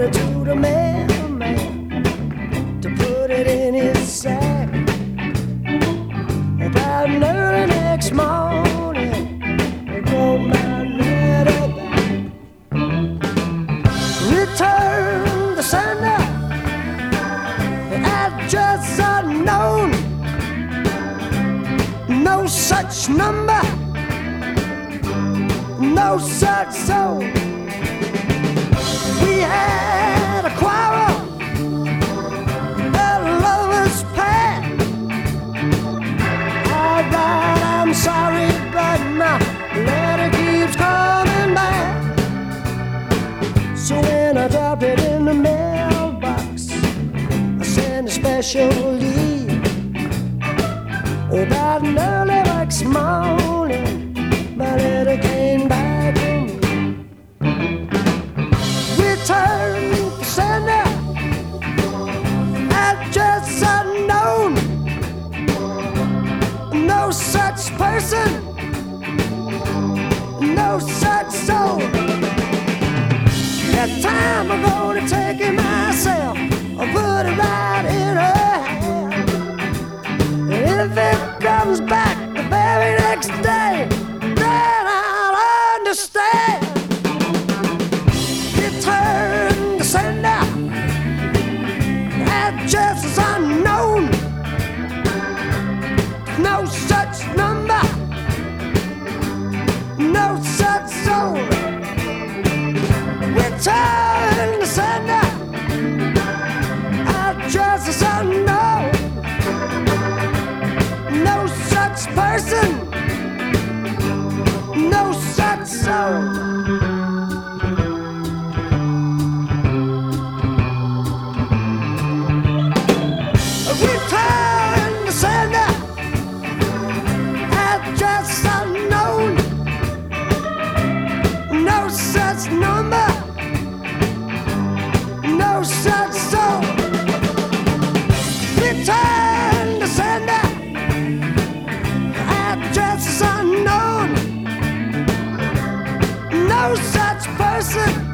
letter to the man, to put it in his sack. About early next morning, I wrote my letter back. Return the sender, address unknown. No such number, no such soul. We had sent special leave. About an early next morning, my letter came back to me. Return to sender, address unknown. No such person, no such soul. That time I'm gonna take it day, then I'll understand. Return to sender, address unknown. No such number, no such soul. Return to sender, address unknown. No such person, No such number, no such soul. Return to sender, no such person.